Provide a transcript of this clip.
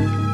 you.